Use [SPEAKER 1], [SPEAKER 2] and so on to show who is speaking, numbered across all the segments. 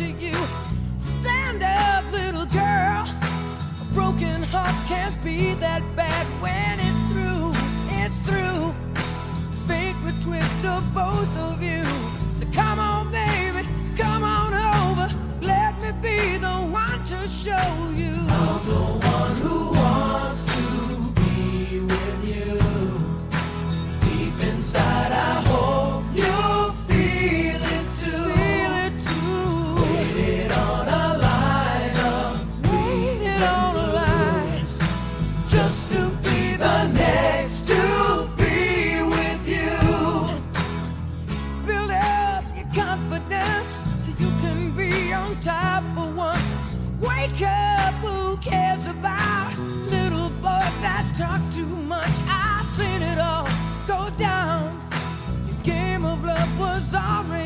[SPEAKER 1] to you. Stand up, little girl. A broken heart can't be that bad when it's through. It's through. Fake the twist of both of you. you can be on top for once. Wake up, who cares about little boy that talk too much? I've seen it all go down. Your game of love was already.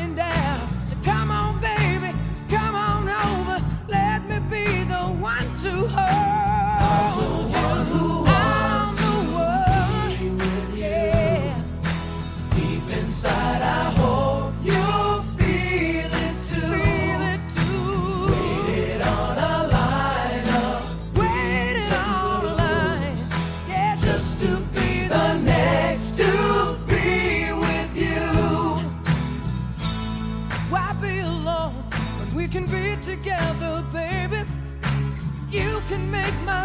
[SPEAKER 1] to be the next to be with you. Why be alone when we can be together, baby? You can make my